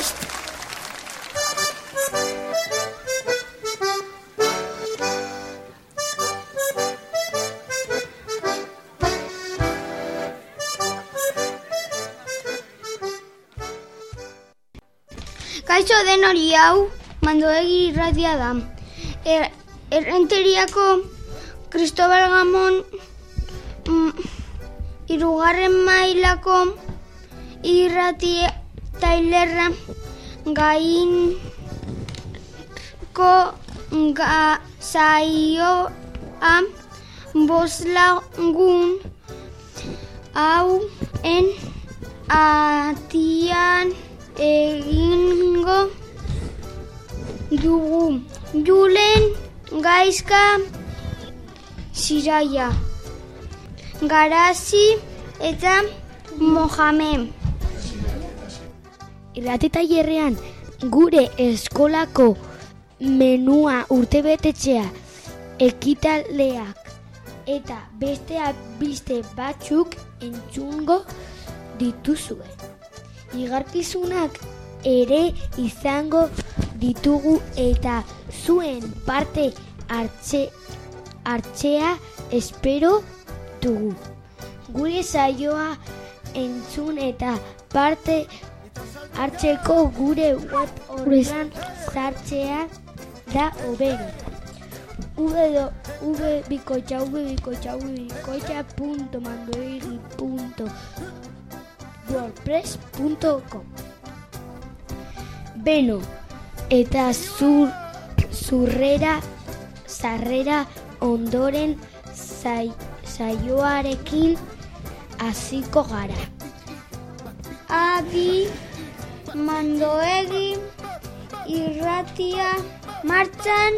prest! Kaixo den hori hau, mandoegi irratia da. Er, errenteriako Cristobal Gamon mm, irugarren mailako irrati tailerra gainko ga saioa boslagun hau en atian egingo dugu. Julen gaizka ziraia. Garazi eta Mohamed. Irrati tailerrean gure eskolako menua urtebetetzea ekitaldeak eta beste batzuk entzungo dituzue. Igarkizunak ere izango ditugu eta zuen parte hartze, hartzea espero dugu. Gure saioa entzun eta parte hartzeko gure web horretan sartzea da hobero. www.bikoitza www.bikoitza www.wordpress.com Beno, eta zur, zurrera, sarrera ondoren zai, saioarekin hasiko gara. Adi mandoegi irratia martxan.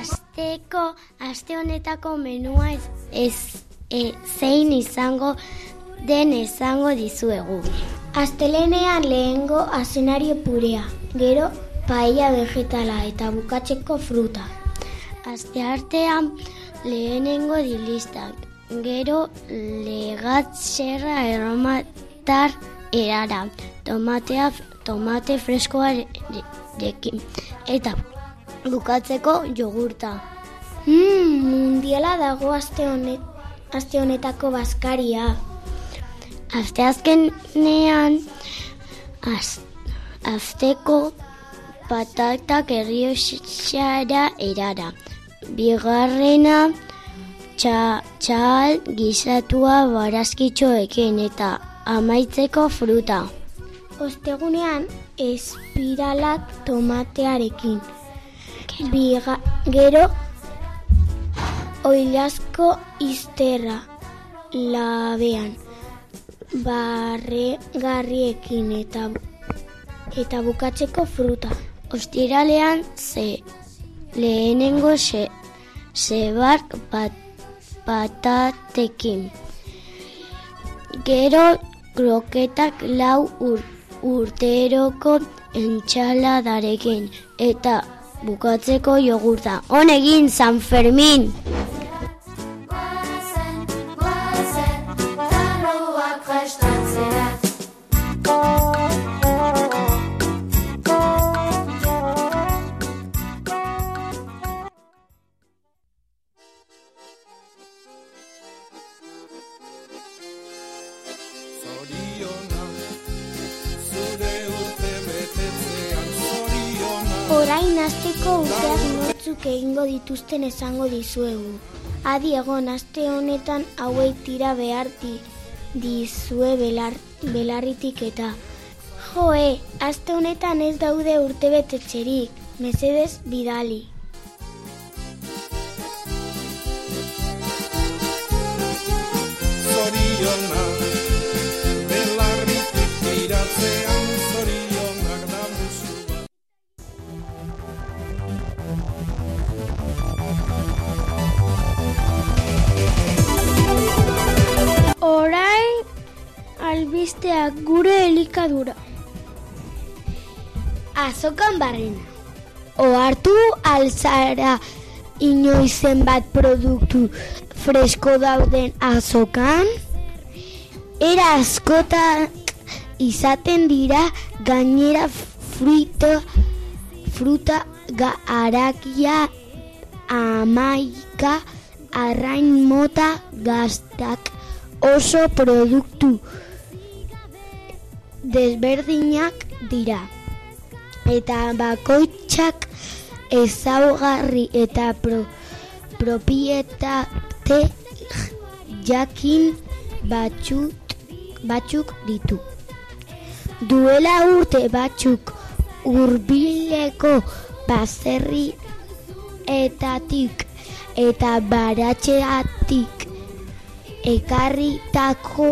Asteko, aste honetako menua ez, ez e, zein izango den izango dizuegu. Astelenean lehengo asenario purea, gero paella vegetala eta bukatzeko fruta. Aste artean lehenengo dilistak, gero legatzerra erromatar erara, tomatea, tomate freskoarekin, eta bukatzeko jogurta. Hmm, mundiala dago aste honet, aste honetako baskaria. Aste azkenean, az, azteko patatak errioxara erara. Bigarrena, txa, txal gizatua barazkitxoekin eta amaitzeko fruta. Ostegunean, espiralak tomatearekin. Biga, gero, oilazko izterra labean barregarriekin eta eta bukatzeko fruta. Ostiralean ze lehenengo se zebark pat, patatekin. Gero kroketak lau ur, urteroko entxaladarekin eta bukatzeko jogurta. Honegin San Fermin! Orain asteko urteak nortzuk egingo dituzten esango dizuegu. Adi egon aste honetan hauei tira beharti dizue belar, belarritik eta. Joe, aste honetan ez daude urte betetxerik, mesedez bidali. Zoriona, elikadura. Azokan barrena. Ohartu alzara inoizen bat produktu fresko dauden azokan? Era askota izaten dira gainera fruta, fruta ga arakia amaika arrain mota gaztak oso produktu desberdinak dira eta bakoitzak ezaugarri eta pro, propietate jakin batzuk, batzuk ditu. Duela urte batzuk hurbileko baserri etatik eta baratxeatik ekarritako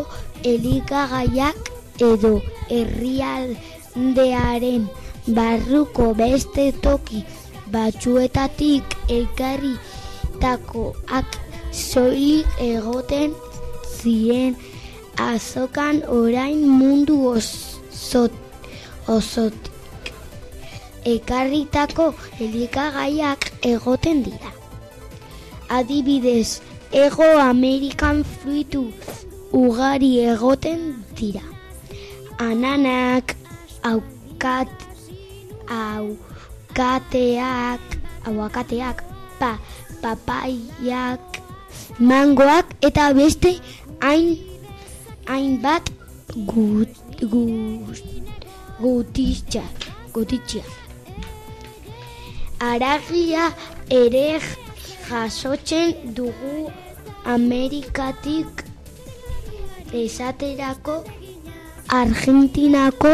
elikagaiak edo herrialdearen barruko beste toki batzuetatik ekarritakoak soilik egoten ziren azokan orain mundu osot, osotik ekarritako elikagaiak egoten dira. Adibidez, Ego Amerikan fruitu ugari egoten dira. Ananak, aukat, aukateak, auakateak, pa, papaiak, mangoak eta beste hain hainbat gut, gut, gutitxak, gutitxak. Aragia ere jasotzen dugu Amerikatik esaterako Argentinako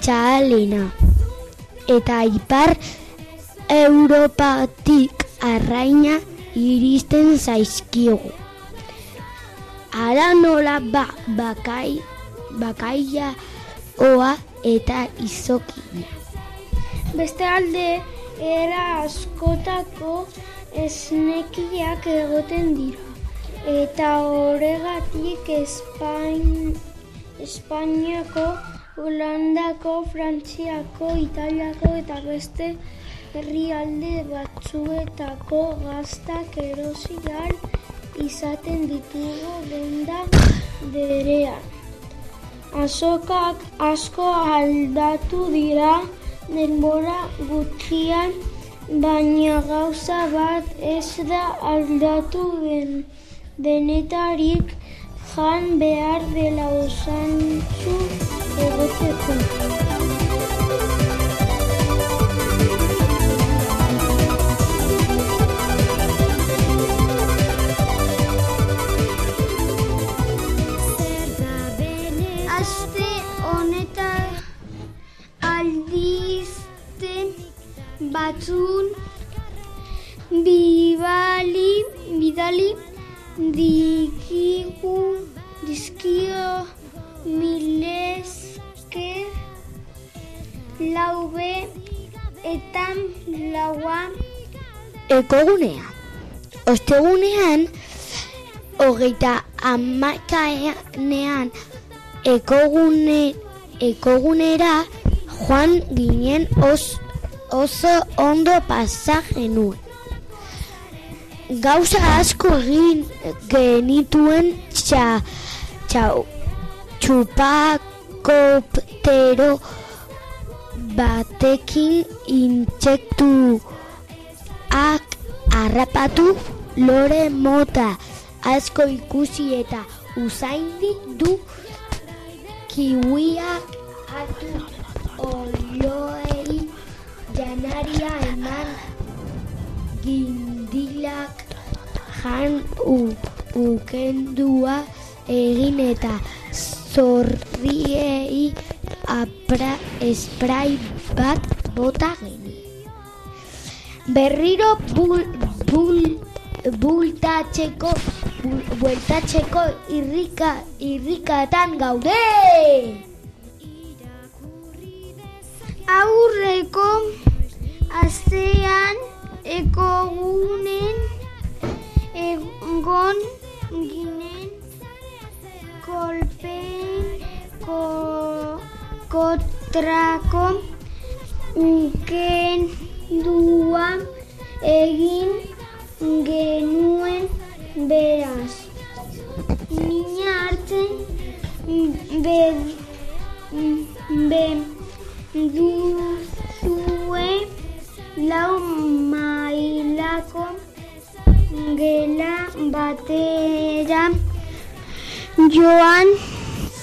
txalena eta ipar Europatik arraina iristen zaizkigu. Ara nola ba, bakai, bakaia oa eta izokina. Beste alde, era askotako esnekiak egoten dira. Eta horregatik Espain, Espainiako, Holandako, Frantziako, Italiako eta beste herrialde batzuetako gaztak erosial izaten ditugu denda berean. Azokak asko aldatu dira denbora gutxian, baina gauza bat ez da aldatu den denetarik jan behar dela osantzu egoteko. Eta laua Ekogunea. Ostegunean, hogeita amakaenean ekogune, ekogunera joan ginen os, oso ondo pasa genuen. Gauza asko egin genituen txa, txau, txupakoptero batekin intsektuak harrapatu lore mota. Asko ikusi eta usaindi du kiwiak hartu oloei. Janaria eman gindilak jan u, ukendua egin eta zorriei apra, esprai bat bota geni. Berriro bul, bul, bultatzeko bul, bueltatzeko irrika, irrikatan gaude! aurreko astean ekogunen egon ginen kolpeen ko, kontrako kendua egin genuen beraz. Mina hartzen be, be duzue lau mailako gela batera joan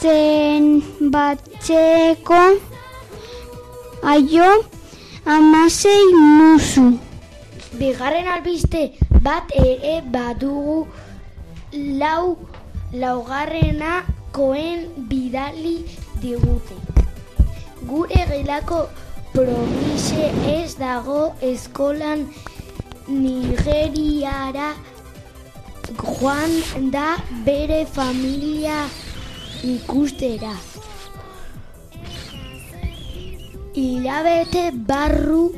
zen batzeko aio amasei musu. Bigarren albiste bat ere badugu lau laugarrena koen bidali digute. Gure gelako promise ez dago eskolan Nigeriara joan da bere familia ikustera. Hilabete barru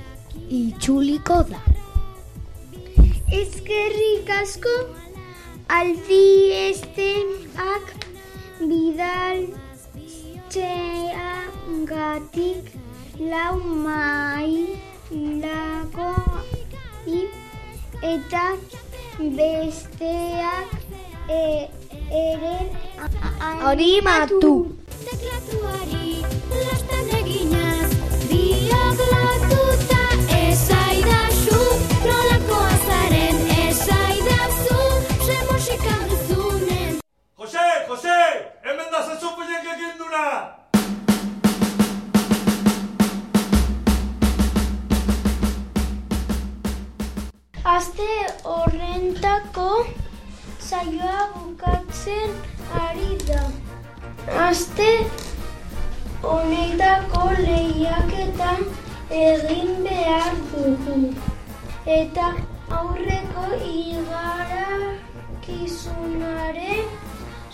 itxuliko da. Ezkerrik asko aldi esteak bidaltzea gatik lau mailako i eta besteak e, ere Animatu! Teklatuari lastan eginaz Biak latuta esaidazu Nolakoa zaren esaidazu Ze musika duzunen Jose, Jose, hemen da zezu pinek egin duna! Aste horrentako saioa bukatzen ari da. Aste honetako lehiaketan egin behar dugu. Eta aurreko igarakizunaren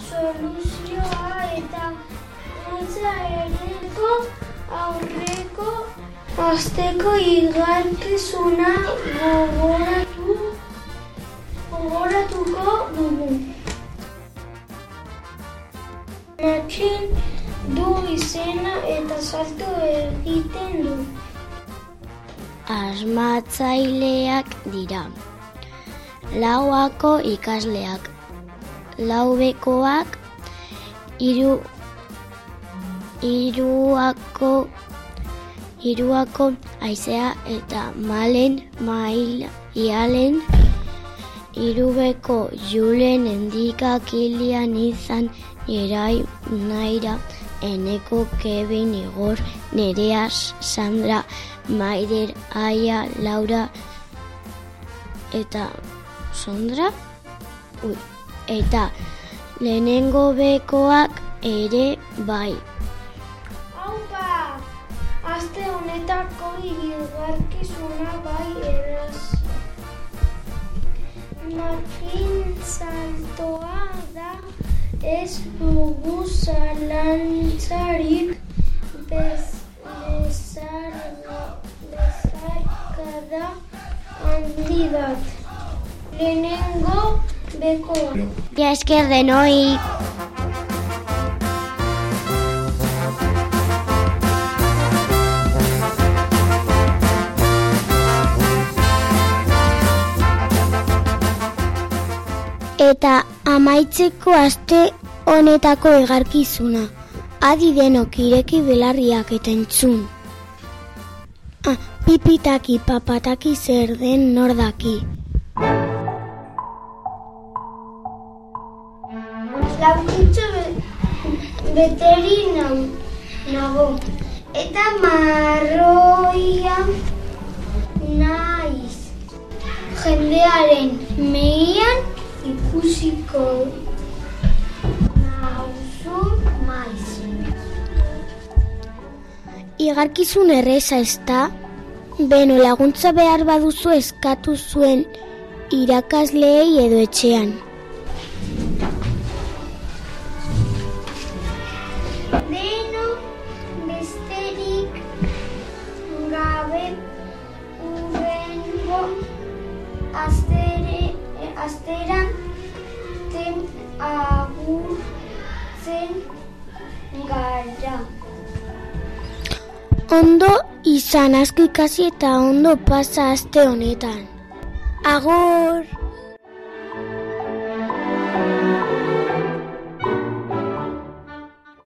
soluzioa eta antza ereko aurreko asteko igarkizuna gogoratu du izena eta salto egiten du. Asmatzaileak dira. Lauako ikasleak. Laubekoak hiru hiruako hiruako aizea eta malen mail ialen irubeko julen endika kilian izan irai naira eneko kevin igor nereas sandra maider aia laura eta sondra Ui, eta lehenengo bekoak ere bai Haupa! Aste honetako igarkizuna ez dugu zalantzarik bez, bezarga, bezarkada handi bat. Lehenengo bekoa. Ja esker denoi Eta amaitzeko aste honetako egarkizuna. Adi denok ireki belarriak eta entzun. Ah, pipitaki papataki zer den nordaki. Laukitxo be, beteri nago. Eta marroia naiz. Jendearen meian ikusiko nauzu maiz. Igarkizun erreza ez da, beno laguntza behar baduzu eskatu zuen irakasleei edo etxean. Ondo izan asko ikasi eta ondo pasa aste honetan. Agor!